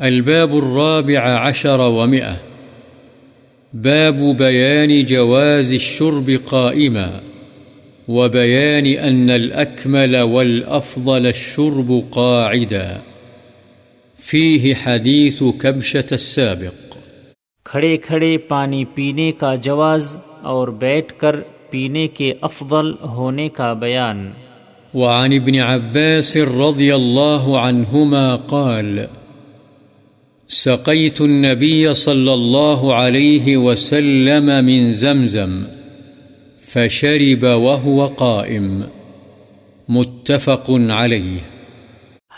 الباب الرابع عشر ومئة. باب بيان جواز الشرب قائما وبيان أن الأكمل والأفضل الشرب قاعدا. فيه حديث كبشة السابق. کھڑے کھڑے پانی پینے کا جواز اور بیٹھ کر پینے کے افضل ہونے کا بیان۔ وعن ابن عباس رضي الله عنهما قال سقيت النبي صلى الله عليه وسلم من زمزم، فشرب وهو قائم. متفق عليه.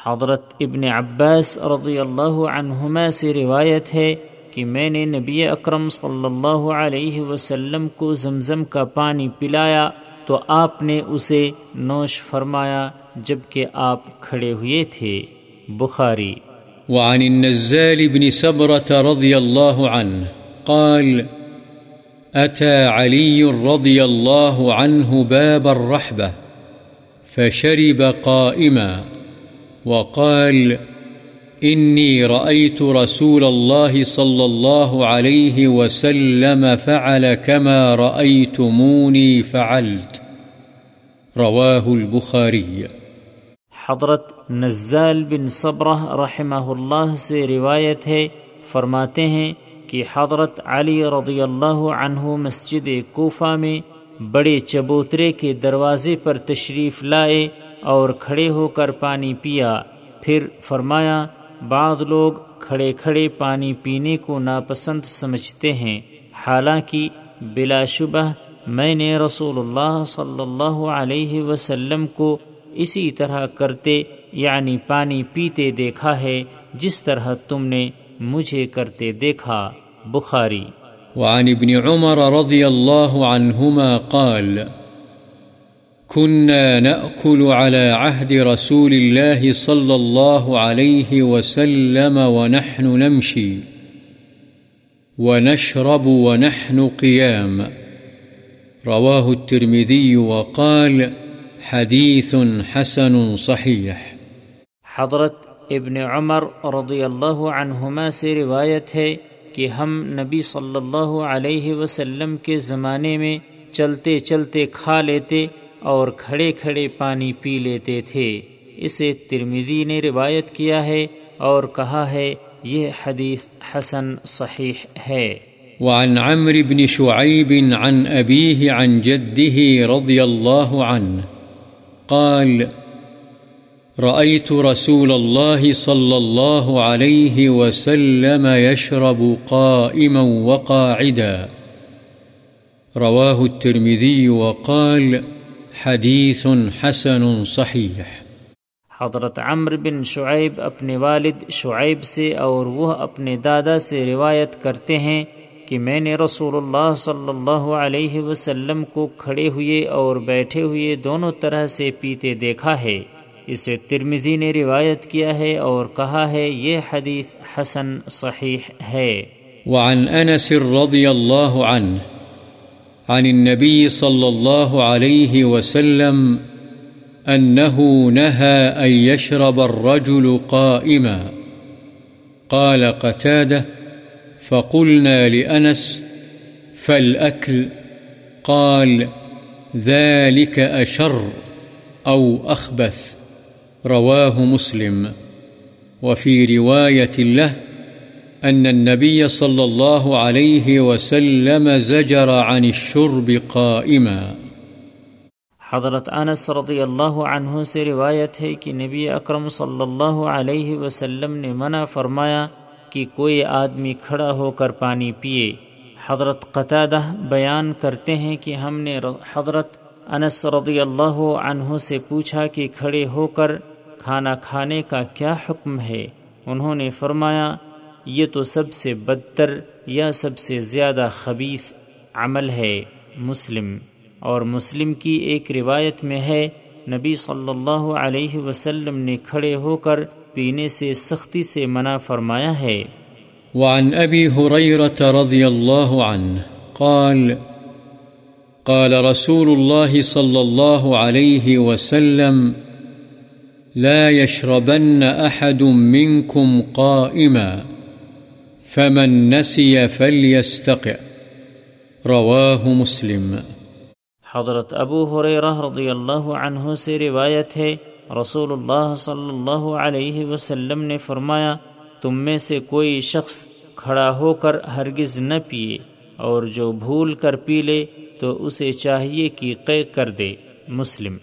حضرت ابن عباس رضی اللہ عنہما سے روایت ہے کہ میں نے نبی اکرم صلی اللہ علیہ وسلم کو زمزم کا پانی پلایا تو آپ نے اسے نوش فرمایا جبکہ آپ کھڑے ہوئے تھے۔ بخاری۔ وعن النزال بن سبرة رضي الله عنه قال، أتى علي رضي الله عنه باب الرحبة، فشرب قائما وقال، إني رأيت رسول الله صلى الله عليه وسلم فعل كما رأيتموني فعلت. رواه البخاري. حضرت نزال بن صبرہ رحمہ اللہ سے روایت ہے، فرماتے ہیں کہ حضرت علی رضی اللہ عنہ مسجد کوفہ میں بڑے چبوترے کے دروازے پر تشریف لائے اور کھڑے ہو کر پانی پیا۔ پھر فرمایا، بعض لوگ کھڑے کھڑے پانی پینے کو ناپسند سمجھتے ہیں۔ حالانکہ بلا شبہ میں نے رسول اللہ صلی اللہ علیہ وسلم کو اسی طرح کرتے یعنی پانی پیتے دیکھا ہے، جس طرح تم نے مجھے کرتے دیکھا، بخاری۔ وعن ابن عمر رضي الله عنهما قال كنا نأكل على عهد رسول الله صلى الله عليه وسلم ونحن نمشي ونشرب ونحن قيام رواه الترمذي وقال حديث حسن صحيح حضرت ابن عمر رضی اللہ عنہما سے روایت ہے کہ ہم نبی صلی اللہ علیہ وسلم کے زمانے میں چلتے چلتے کھا لیتے اور کھڑے کھڑے پانی پی لیتے تھے۔ اسے ترمیدی نے روایت کیا ہے اور کہا ہے یہ حدیث حسن صحیح ہے۔ وعن عمرو بن شعيب عن أبيه عن جده رضي الله عنه قال، رأيت رسول الله صلى الله عليه وسلم يشرب قائما وقاعدا. رواه الترمذي وقال، حديث حسن صحيح. حضرت عمر بن شعیب اپنے والد شعیب سے اور وہ اپنے دادا سے روایت کرتے ہیں کہ میں نے رسول اللہ صلی اللہ علیہ وسلم کو کھڑے ہوئے اور بیٹھے ہوئے دونوں طرح سے پیتے دیکھا ہے۔ اسے ترمزی نے روایت کیا ہے اور کہا ہے، یہ حدیث حسن صحیح ہے۔ وعن انس رضی اللہ عنہ، عن النبي صلى الله عليه وسلم أنه نهى أن يشرب الرجل قائما۔ قال قتاده فقلنا لأنس، فالأكل، قال ذلك أشر أو أخبث، رواه مسلم. وفي رواية له، أن النبي صلى الله عليه وسلم زجر عن الشرب قائما۔ حضرت انس رضی اللہ عنہ سے روایت ہے کہ نبی اکرم صلی اللہ علیہ وسلم نے منع فرمایا کہ کوئی آدمی کھڑا ہو کر پانی پیے۔ حضرت قطادہ بیان کرتے ہیں کہ ہم نے حضرت انس رضی اللہ عنہ سے پوچھا کہ کھڑے ہو کر کھانا کھانے کا کیا حکم ہے؟ انہوں نے فرمایا، یہ تو سب سے بدتر یا سب سے زیادہ خبیث عمل ہے مسلم۔ اور مسلم کی ایک روایت میں ہے، نبی صلی اللہ علیہ وسلم نے کھڑے ہو کر پینے سے سختی سے منع فرمایا ہے۔ وعن ابی حریرة رضی اللہ عنہ قال قال رسول الله صلى الله عليه وسلم لا يشربن أحد منكم قائما فمن نسي فليستقع رواه مسلم۔ حضرت ابو حریرہ رضی اللہ عنہ سے روایت ہے رسول اللہ صلی اللہ علیہ وسلم نے فرمایا، تم میں سے کوئی شخص کھڑا ہو کر ہرگز نہ پیے اور جو بھول کر پی لے تو اسے چاہیے کہ قے کر دے، مسلم۔